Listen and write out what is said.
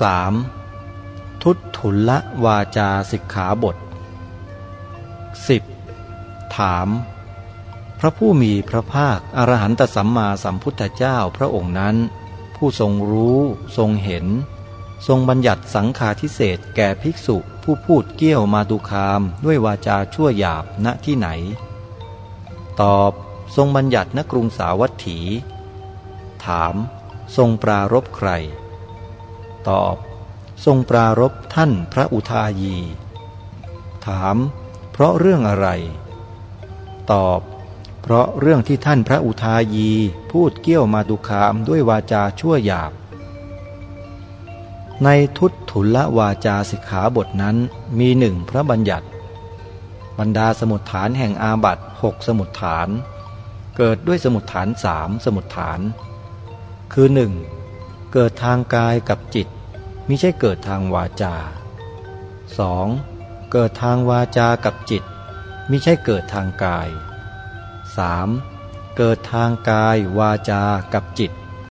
3. ทุตทุลละวาจาสิกขาบท 10. ถาม พระผู้มีพระภาคอรหันตสัมมาสัมพุทธเจ้าพระองค์นั้น ผู้ทรงรู้ทรงเห็น ทรงบัญญัติสังฆาทิเศษแก่ภิกษุผู้พูดเกี้ยวมาตุคามด้วยวาจาชั่วหยาบณที่ไหน ตอบทรงบัญญัติณกรุงสาวัตถี ถาม ทรงปรารบใคร ตอบ ทรงปรารบท่านพระอุทายี ถาม เพราะเรื่องอะไร ตอบ เพราะเรื่องที่ท่านพระอุทายีพูดเกี้ยวมาตุคามด้วยวาจาชั่วหยาบ ในทุตทุลวาจาสิกขาบทนั้นมีหนึ่งพระบัญญัติ บรรดาสมุดฐานแห่งอาบัตหกสมุดฐาน เกิดด้วยสมุดฐานสามสมุดฐาน คือหนึ่งเกิดทางกายกับจิต มิใช่เกิดทางวาจา 2. เกิดทางวาจากับจิต มิใช่เกิดทางกาย 3. เกิดทางกายวาจากับจิต